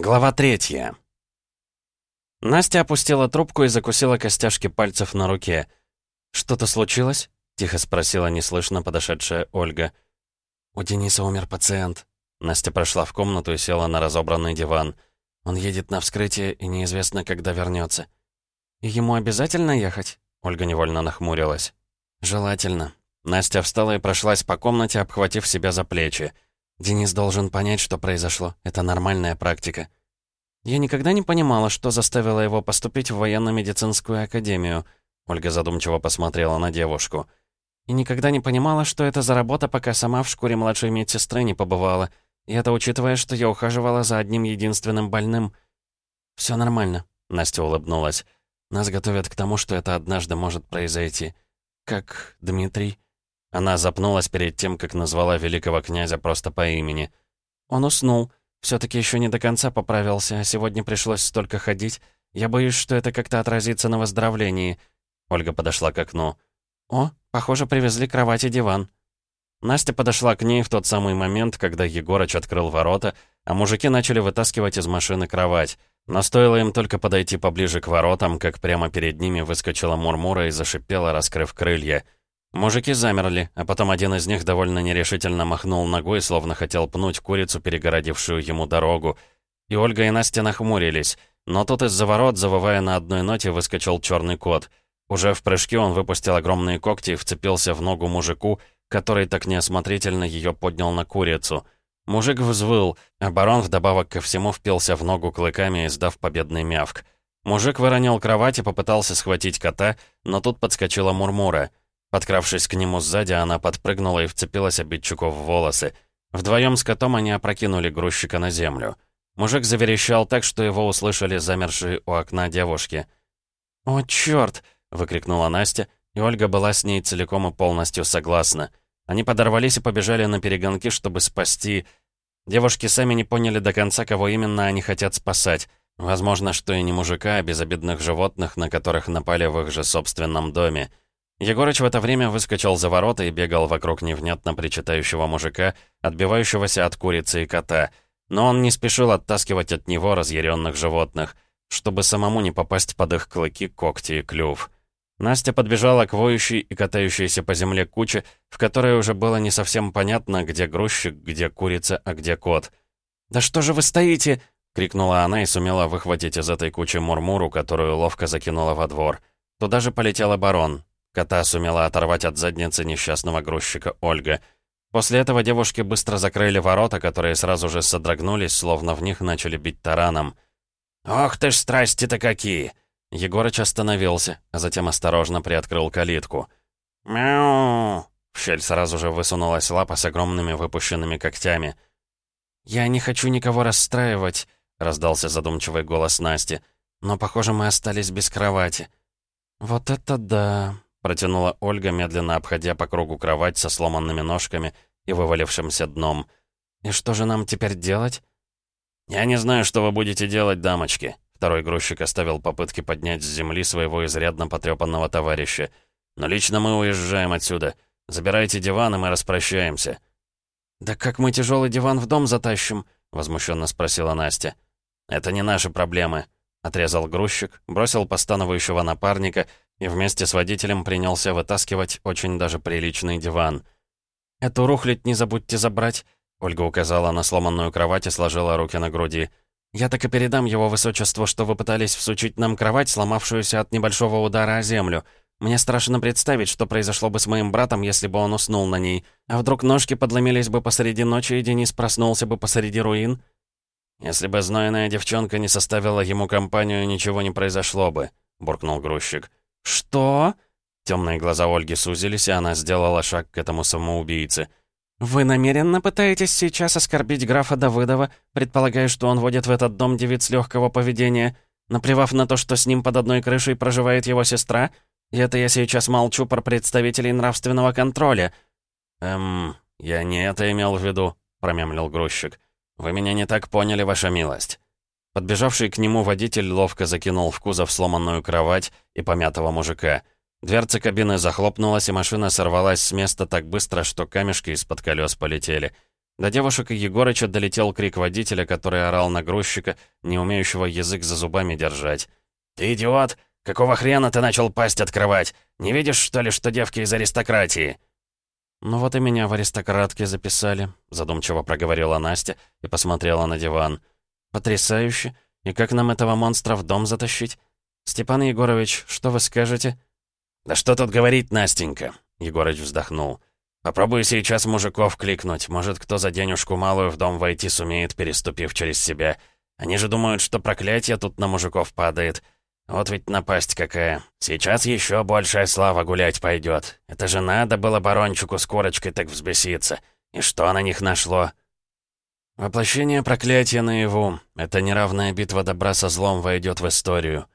Глава третья. Настя опустила трубку и закусила костяшки пальцев на руке. «Что-то случилось?» — тихо спросила неслышно подошедшая Ольга. «У Дениса умер пациент». Настя прошла в комнату и села на разобранный диван. «Он едет на вскрытие и неизвестно, когда вернется. «И ему обязательно ехать?» Ольга невольно нахмурилась. «Желательно». Настя встала и прошлась по комнате, обхватив себя за плечи. Денис должен понять, что произошло. Это нормальная практика. Я никогда не понимала, что заставило его поступить в военно-медицинскую академию. Ольга задумчиво посмотрела на девушку. И никогда не понимала, что это за работа, пока сама в шкуре младшей медсестры не побывала. И это учитывая, что я ухаживала за одним единственным больным. Все нормально», — Настя улыбнулась. «Нас готовят к тому, что это однажды может произойти. Как Дмитрий?» Она запнулась перед тем, как назвала великого князя просто по имени. Он уснул. все таки еще не до конца поправился, а сегодня пришлось столько ходить. Я боюсь, что это как-то отразится на выздоровлении. Ольга подошла к окну. «О, похоже, привезли кровать и диван». Настя подошла к ней в тот самый момент, когда Егорыч открыл ворота, а мужики начали вытаскивать из машины кровать. Но стоило им только подойти поближе к воротам, как прямо перед ними выскочила Мурмура и зашипела, раскрыв крылья — Мужики замерли, а потом один из них довольно нерешительно махнул ногой, словно хотел пнуть курицу, перегородившую ему дорогу. И Ольга и Настя нахмурились. Но тут из-за ворот, завывая на одной ноте, выскочил черный кот. Уже в прыжке он выпустил огромные когти и вцепился в ногу мужику, который так неосмотрительно ее поднял на курицу. Мужик взвыл, а барон вдобавок ко всему впился в ногу клыками, издав победный мявк. Мужик выронил кровать и попытался схватить кота, но тут подскочила Мурмура — Подкравшись к нему сзади, она подпрыгнула и вцепилась обидчику в волосы. Вдвоем с котом они опрокинули грузчика на землю. Мужик заверещал так, что его услышали замершие у окна девушки. «О, чёрт!» — выкрикнула Настя, и Ольга была с ней целиком и полностью согласна. Они подорвались и побежали на перегонки, чтобы спасти... Девушки сами не поняли до конца, кого именно они хотят спасать. Возможно, что и не мужика, а безобидных животных, на которых напали в их же собственном доме. Егорыч в это время выскочил за ворота и бегал вокруг невнятно причитающего мужика, отбивающегося от курицы и кота. Но он не спешил оттаскивать от него разъяренных животных, чтобы самому не попасть под их клыки, когти и клюв. Настя подбежала к воющей и катающейся по земле куче, в которой уже было не совсем понятно, где грузчик, где курица, а где кот. «Да что же вы стоите?» — крикнула она и сумела выхватить из этой кучи мурмуру, которую ловко закинула во двор. Туда же полетел барон. Кота сумела оторвать от задницы несчастного грузчика Ольга. После этого девушки быстро закрыли ворота, которые сразу же содрогнулись, словно в них начали бить тараном. «Ох ты ж, страсти-то какие!» Егорыч остановился, а затем осторожно приоткрыл калитку. «Мяу!» В щель сразу же высунулась лапа с огромными выпущенными когтями. «Я не хочу никого расстраивать», — раздался задумчивый голос Насти. «Но, похоже, мы остались без кровати». «Вот это да!» Протянула Ольга, медленно обходя по кругу кровать со сломанными ножками и вывалившимся дном. «И что же нам теперь делать?» «Я не знаю, что вы будете делать, дамочки». Второй грузчик оставил попытки поднять с земли своего изрядно потрепанного товарища. «Но лично мы уезжаем отсюда. Забирайте диван, и мы распрощаемся». «Да как мы тяжелый диван в дом затащим?» — возмущенно спросила Настя. «Это не наши проблемы», — отрезал грузчик, бросил постановающего напарника и вместе с водителем принялся вытаскивать очень даже приличный диван. «Эту рухлядь не забудьте забрать», — Ольга указала на сломанную кровать и сложила руки на груди. «Я так и передам его высочеству, что вы пытались всучить нам кровать, сломавшуюся от небольшого удара о землю. Мне страшно представить, что произошло бы с моим братом, если бы он уснул на ней. А вдруг ножки подломились бы посреди ночи, и Денис проснулся бы посреди руин?» «Если бы знойная девчонка не составила ему компанию, ничего не произошло бы», — буркнул грузчик. «Что?» Темные глаза Ольги сузились, и она сделала шаг к этому самоубийце. «Вы намеренно пытаетесь сейчас оскорбить графа Давыдова, предполагая, что он водит в этот дом девиц легкого поведения, наплевав на то, что с ним под одной крышей проживает его сестра? И это я сейчас молчу про представителей нравственного контроля». «Эм, я не это имел в виду», — промямлил грузчик. «Вы меня не так поняли, ваша милость». Подбежавший к нему водитель ловко закинул в кузов сломанную кровать и помятого мужика. Дверца кабины захлопнулась, и машина сорвалась с места так быстро, что камешки из-под колес полетели. До девушек и Егорыча долетел крик водителя, который орал на грузчика, не умеющего язык за зубами держать. «Ты идиот! Какого хрена ты начал пасть открывать? Не видишь, что ли, что девки из аристократии?» «Ну вот и меня в аристократке записали», — задумчиво проговорила Настя и посмотрела на диван. «Потрясающе! И как нам этого монстра в дом затащить? Степан Егорович, что вы скажете?» «Да что тут говорить, Настенька?» — Егорыч вздохнул. «Попробуй сейчас мужиков кликнуть. Может, кто за денежку малую в дом войти сумеет, переступив через себя. Они же думают, что проклятие тут на мужиков падает. Вот ведь напасть какая. Сейчас еще большая слава гулять пойдет. Это же надо было барончику с корочкой так взбеситься. И что на них нашло? Воплощение проклятия наяву. Эта неравная битва добра со злом войдет в историю.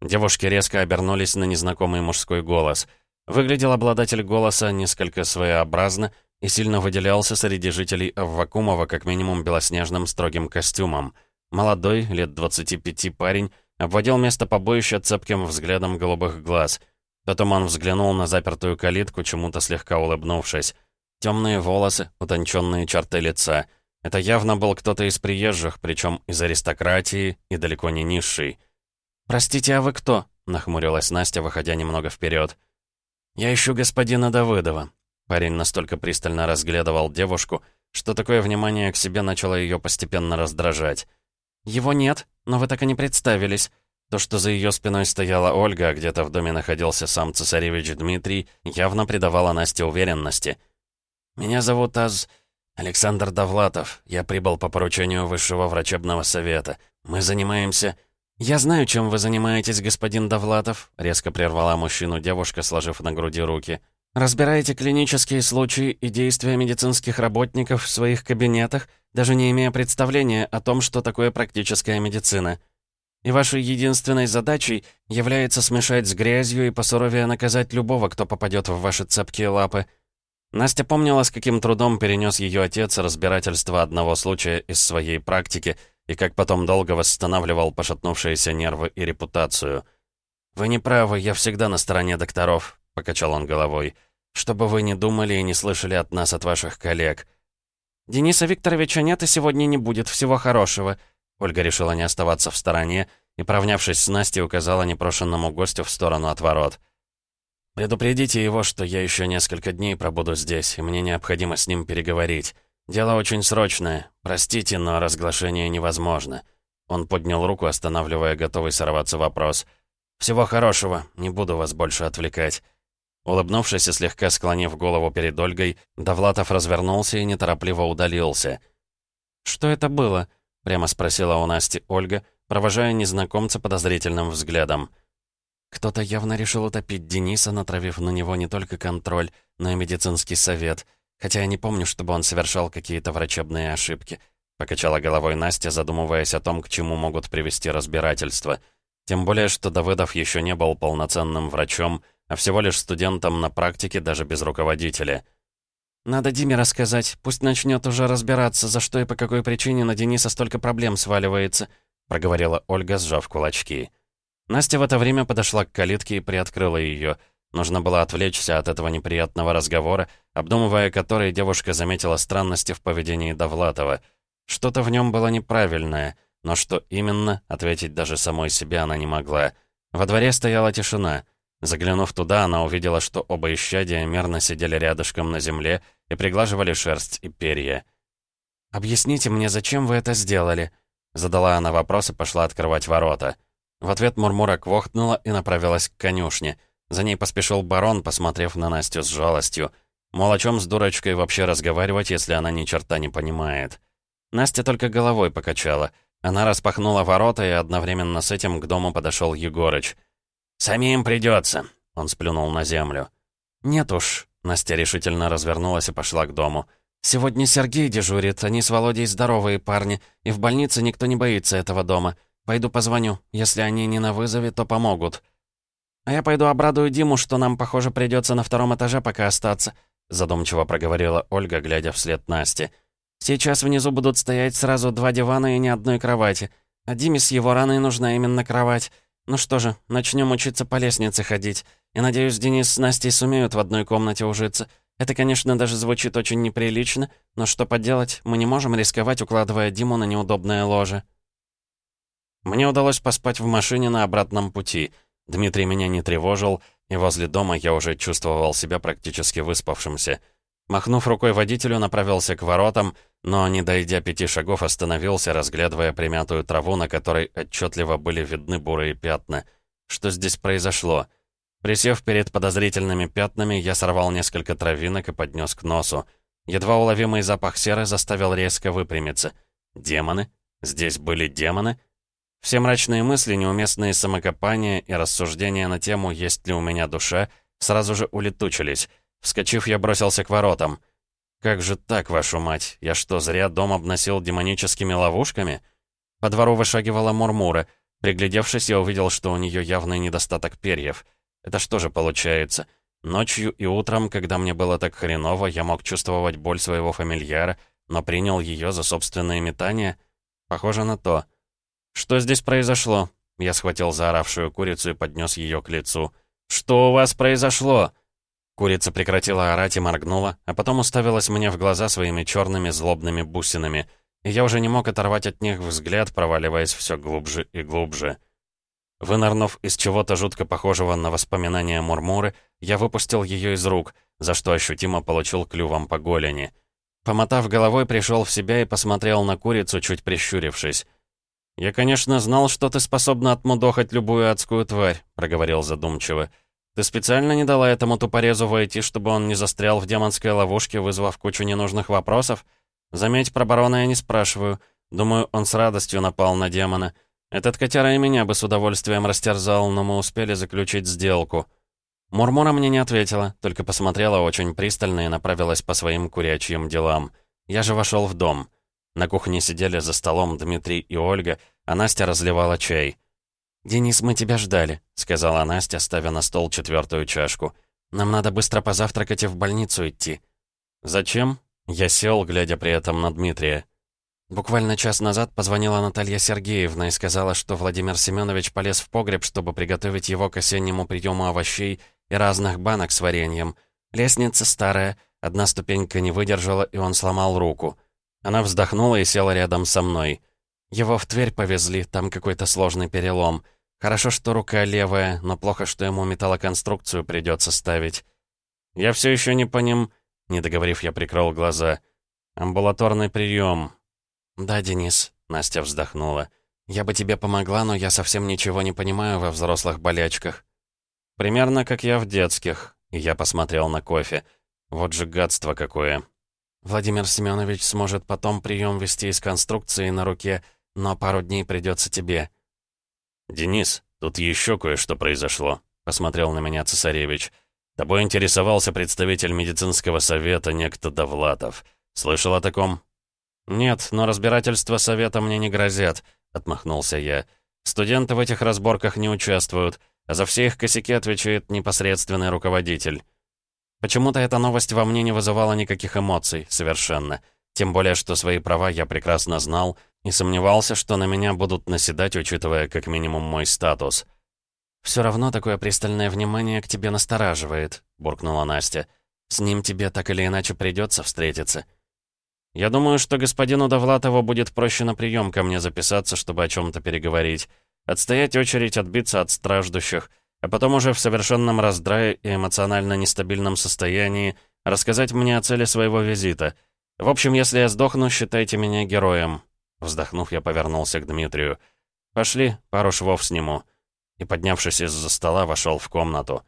Девушки резко обернулись на незнакомый мужской голос. Выглядел обладатель голоса несколько своеобразно и сильно выделялся среди жителей Аввакумова как минимум белоснежным строгим костюмом. Молодой, лет 25 парень, Обводил место побоища цепким взглядом голубых глаз. Потом он взглянул на запертую калитку, чему-то слегка улыбнувшись. Темные волосы, утонченные черты лица. Это явно был кто-то из приезжих, причем из аристократии и далеко не низший. «Простите, а вы кто?» — нахмурилась Настя, выходя немного вперед. «Я ищу господина Давыдова». Парень настолько пристально разглядывал девушку, что такое внимание к себе начало ее постепенно раздражать. «Его нет, но вы так и не представились». То, что за ее спиной стояла Ольга, а где-то в доме находился сам цесаревич Дмитрий, явно придавало Насте уверенности. «Меня зовут Аз... Александр Довлатов. Я прибыл по поручению Высшего врачебного совета. Мы занимаемся...» «Я знаю, чем вы занимаетесь, господин Довлатов», — резко прервала мужчину девушка, сложив на груди руки. «Разбираете клинические случаи и действия медицинских работников в своих кабинетах, даже не имея представления о том, что такое практическая медицина. И вашей единственной задачей является смешать с грязью и посуровее наказать любого, кто попадет в ваши цепкие лапы. Настя помнила, с каким трудом перенес ее отец разбирательство одного случая из своей практики и как потом долго восстанавливал пошатнувшиеся нервы и репутацию. «Вы не правы, я всегда на стороне докторов», — покачал он головой. «Что бы вы ни думали и не слышали от нас, от ваших коллег». «Дениса Викторовича нет и сегодня не будет, всего хорошего». Ольга решила не оставаться в стороне и, провнявшись с Настей, указала непрошенному гостю в сторону от ворот. «Предупредите его, что я еще несколько дней пробуду здесь, и мне необходимо с ним переговорить. Дело очень срочное. Простите, но разглашение невозможно». Он поднял руку, останавливая готовый сорваться вопрос. «Всего хорошего, не буду вас больше отвлекать». Улыбнувшись и слегка склонив голову перед Ольгой, Довлатов развернулся и неторопливо удалился. «Что это было?» — прямо спросила у Насти Ольга, провожая незнакомца подозрительным взглядом. Кто-то явно решил утопить Дениса, натравив на него не только контроль, но и медицинский совет, хотя я не помню, чтобы он совершал какие-то врачебные ошибки. Покачала головой Настя, задумываясь о том, к чему могут привести разбирательства. Тем более, что Давыдов еще не был полноценным врачом, а всего лишь студентом на практике даже без руководителя. «Надо Диме рассказать, пусть начнет уже разбираться, за что и по какой причине на Дениса столько проблем сваливается», проговорила Ольга, сжав кулачки. Настя в это время подошла к калитке и приоткрыла ее. Нужно было отвлечься от этого неприятного разговора, обдумывая который девушка заметила странности в поведении Довлатова. Что-то в нем было неправильное, но что именно, ответить даже самой себе она не могла. Во дворе стояла тишина. Заглянув туда, она увидела, что оба исчадия мерно сидели рядышком на земле и приглаживали шерсть и перья. «Объясните мне, зачем вы это сделали?» Задала она вопрос и пошла открывать ворота. В ответ Мурмура квохтнула и направилась к конюшне. За ней поспешил барон, посмотрев на Настю с жалостью. Мол, о чем с дурочкой вообще разговаривать, если она ни черта не понимает. Настя только головой покачала. Она распахнула ворота, и одновременно с этим к дому подошел Егорыч — «Самим придется», — он сплюнул на землю. «Нет уж», — Настя решительно развернулась и пошла к дому. «Сегодня Сергей дежурит, они с Володей здоровые парни, и в больнице никто не боится этого дома. Пойду позвоню, если они не на вызове, то помогут». «А я пойду обрадую Диму, что нам, похоже, придется на втором этаже пока остаться», задумчиво проговорила Ольга, глядя вслед Насте. «Сейчас внизу будут стоять сразу два дивана и ни одной кровати. А Диме с его раной нужна именно кровать. Ну что же, начнем учиться по лестнице ходить. И надеюсь, Денис с Настей сумеют в одной комнате ужиться. Это, конечно, даже звучит очень неприлично, но что поделать, мы не можем рисковать, укладывая Диму на неудобное ложе». Мне удалось поспать в машине на обратном пути. Дмитрий меня не тревожил, и возле дома я уже чувствовал себя практически выспавшимся. Махнув рукой водителю, направился к воротам, но, не дойдя пяти шагов, остановился, разглядывая примятую траву, на которой отчетливо были видны бурые пятна. Что здесь произошло? Присев перед подозрительными пятнами, я сорвал несколько травинок и поднес к носу. Едва уловимый запах серы заставил резко выпрямиться. Демоны? Здесь были демоны? Все мрачные мысли, неуместные самокопания и рассуждения на тему «есть ли у меня душа» сразу же улетучились. Вскочив, я бросился к воротам. «Как же так, вашу мать? Я что, зря дом обносил демоническими ловушками?» По двору вышагивала Мурмура. Приглядевшись, я увидел, что у нее явный недостаток перьев. Это что же получается? Ночью и утром, когда мне было так хреново, я мог чувствовать боль своего фамильяра, но принял ее за собственные метания? Похоже на то. «Что здесь произошло?» Я схватил заоравшую курицу и поднес ее к лицу. «Что у вас произошло?» Курица прекратила орать и моргнула, а потом уставилась мне в глаза своими черными злобными бусинами, и я уже не мог оторвать от них взгляд, проваливаясь все глубже и глубже. Вынырнув из чего-то жутко похожего на воспоминания Мурмуры, я выпустил ее из рук, за что ощутимо получил клювом по голени. Помотав головой, пришел в себя и посмотрел на курицу, чуть прищурившись. «Я, конечно, знал, что ты способна отмудохать любую адскую тварь», — проговорил задумчиво. «Ты специально не дала этому тупорезу войти, чтобы он не застрял в демонской ловушке, вызвав кучу ненужных вопросов? Заметь, про барона я не спрашиваю. Думаю, он с радостью напал на демона. Этот котяра и меня бы с удовольствием растерзал, но мы успели заключить сделку». Мурмура мне не ответила, только посмотрела очень пристально и направилась по своим курячьим делам. Я же вошел в дом. На кухне сидели за столом Дмитрий и Ольга, а Настя разливала чай. «Денис, мы тебя ждали», — сказала Настя, ставя на стол четвертую чашку. «Нам надо быстро позавтракать и в больницу идти». «Зачем?» Я сел, глядя при этом на Дмитрия. Буквально час назад позвонила Наталья Сергеевна и сказала, что Владимир Семенович полез в погреб, чтобы приготовить его к осеннему приему овощей и разных банок с вареньем. Лестница старая, одна ступенька не выдержала, и он сломал руку. Она вздохнула и села рядом со мной. Его в Тверь повезли, там какой-то сложный перелом. Хорошо, что рука левая, но плохо, что ему металлоконструкцию придется ставить. Я все еще не по ним... Не договорив, я прикрыл глаза. Амбулаторный прием. Да, Денис, Настя вздохнула. Я бы тебе помогла, но я совсем ничего не понимаю во взрослых болячках. Примерно как я в детских. Я посмотрел на кофе. Вот же гадство какое. Владимир Семенович сможет потом прием вести из конструкции на руке, но пару дней придется тебе». «Денис, тут еще кое-что произошло», — посмотрел на меня цесаревич. «Тобой интересовался представитель медицинского совета некто Довлатов. Слышал о таком?» «Нет, но разбирательства совета мне не грозят», — отмахнулся я. «Студенты в этих разборках не участвуют, а за все их косяки отвечает непосредственный руководитель». Почему-то эта новость во мне не вызывала никаких эмоций, совершенно. Тем более, что свои права я прекрасно знал и сомневался, что на меня будут наседать, учитывая как минимум мой статус. «Все равно такое пристальное внимание к тебе настораживает», — буркнула Настя. «С ним тебе так или иначе придется встретиться». «Я думаю, что господину Довлатову будет проще на прием ко мне записаться, чтобы о чем-то переговорить. Отстоять очередь, отбиться от страждущих — а потом уже в совершенном раздрае и эмоционально нестабильном состоянии рассказать мне о цели своего визита. В общем, если я сдохну, считайте меня героем». Вздохнув, я повернулся к Дмитрию. «Пошли, пару швов сниму». И, поднявшись из-за стола, вошел в комнату.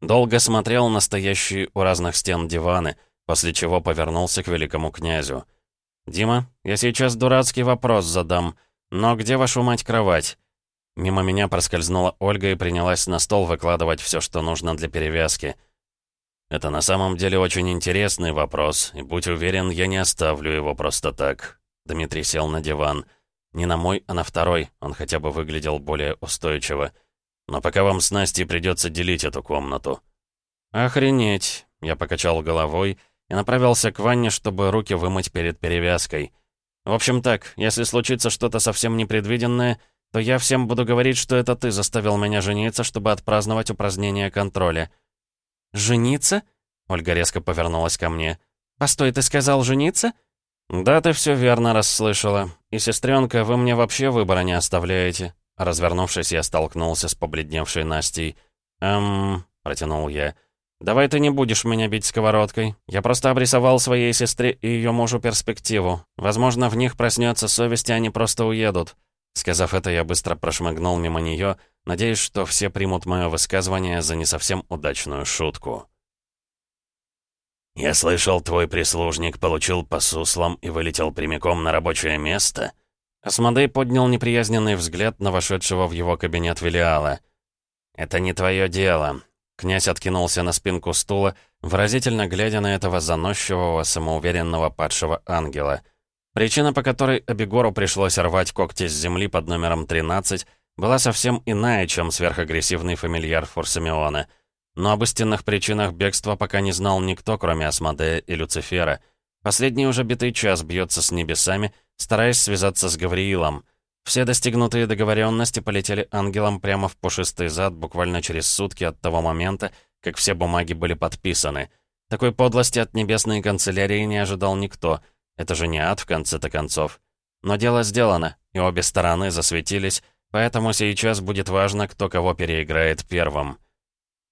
Долго смотрел на стоящие у разных стен диваны, после чего повернулся к великому князю. «Дима, я сейчас дурацкий вопрос задам, но где вашу мать кровать?» Мимо меня проскользнула Ольга и принялась на стол выкладывать все, что нужно для перевязки. «Это на самом деле очень интересный вопрос, и будь уверен, я не оставлю его просто так». Дмитрий сел на диван. Не на мой, а на второй, он хотя бы выглядел более устойчиво. «Но пока вам с Настей придется делить эту комнату». «Охренеть!» — я покачал головой и направился к ванне, чтобы руки вымыть перед перевязкой. «В общем так, если случится что-то совсем непредвиденное, то я всем буду говорить, что это ты заставил меня жениться, чтобы отпраздновать упразднение контроля». «Жениться?» Ольга резко повернулась ко мне. «Постой, ты сказал жениться?» «Да, ты все верно расслышала. И, сестренка, вы мне вообще выбора не оставляете». Развернувшись, я столкнулся с побледневшей Настей. «Эм...» — протянул я. «Давай ты не будешь меня бить сковородкой. Я просто обрисовал своей сестре и ее мужу перспективу. Возможно, в них проснется совесть, и они просто уедут». Сказав это, я быстро прошмыгнул мимо нее, надеясь, что все примут мое высказывание за не совсем удачную шутку. «Я слышал, твой прислужник получил по суслам и вылетел прямиком на рабочее место?» Асмодей поднял неприязненный взгляд на вошедшего в его кабинет Велиала. «Это не твое дело». Князь откинулся на спинку стула, выразительно глядя на этого заносчивого, самоуверенного падшего ангела. Причина, по которой Абегору пришлось рвать когти с земли под номером 13, была совсем иная, чем сверхагрессивный фамильяр Форсамиона — но об истинных причинах бегства пока не знал никто, кроме Асмодея и Люцифера. Последний уже битый час бьется с небесами, стараясь связаться с Гавриилом. Все достигнутые договоренности полетели ангелом прямо в пушистый зад буквально через сутки от того момента, как все бумаги были подписаны. Такой подлости от небесной канцелярии не ожидал никто. Это же не ад, в конце-то концов. Но дело сделано, и обе стороны засветились, поэтому сейчас будет важно, кто кого переиграет первым.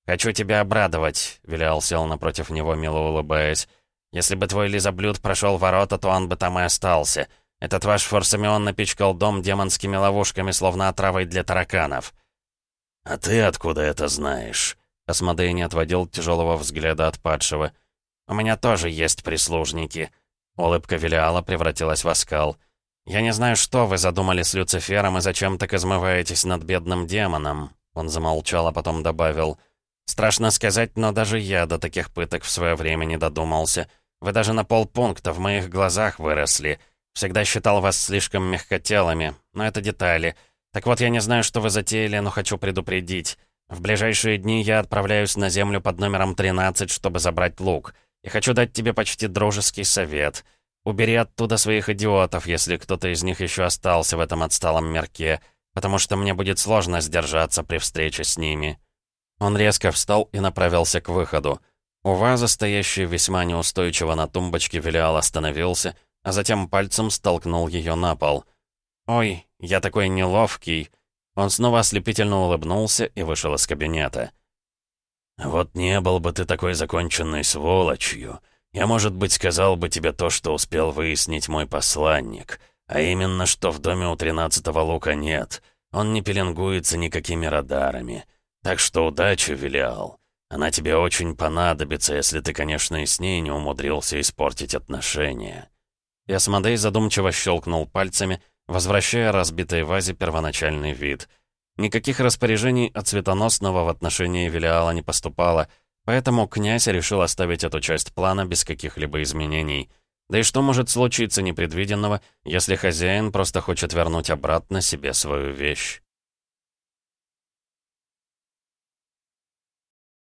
«Хочу тебя обрадовать», — Вилиал сел напротив него, мило улыбаясь. «Если бы твой лизоблюд прошел ворота, то он бы там и остался. Этот ваш Форсамион напичкал дом демонскими ловушками, словно отравой для тараканов». «А ты откуда это знаешь?» Асмодей не отводил тяжелого взгляда от падшего. «У меня тоже есть прислужники». Улыбка Велиала превратилась в оскал. «Я не знаю, что вы задумали с Люцифером и зачем так измываетесь над бедным демоном». Он замолчал, а потом добавил. Страшно сказать, но даже я до таких пыток в свое время не додумался. Вы даже на полпункта в моих глазах выросли. Всегда считал вас слишком мягкотелыми, но это детали. Так вот, я не знаю, что вы затеяли, но хочу предупредить. В ближайшие дни я отправляюсь на землю под номером 13, чтобы забрать лук. И хочу дать тебе почти дружеский совет. Убери оттуда своих идиотов, если кто-то из них еще остался в этом отсталом мирке, потому что мне будет сложно сдержаться при встрече с ними. Он резко встал и направился к выходу. У вазы, стоящий весьма неустойчиво на тумбочке, Велиал остановился, а затем пальцем столкнул ее на пол. «Ой, я такой неловкий!» Он снова ослепительно улыбнулся и вышел из кабинета. «Вот не был бы ты такой законченной сволочью. Я, может быть, сказал бы тебе то, что успел выяснить мой посланник, а именно, что в доме у тринадцатого лука нет. Он не пеленгуется никакими радарами». Так что удачи, Велиал. Она тебе очень понадобится, если ты, конечно, и с ней не умудрился испортить отношения». И Асмодей задумчиво щелкнул пальцами, возвращая разбитой вазе первоначальный вид. Никаких распоряжений от цветоносного в отношении Велиала не поступало, поэтому князь решил оставить эту часть плана без каких-либо изменений. Да и что может случиться непредвиденного, если хозяин просто хочет вернуть обратно себе свою вещь?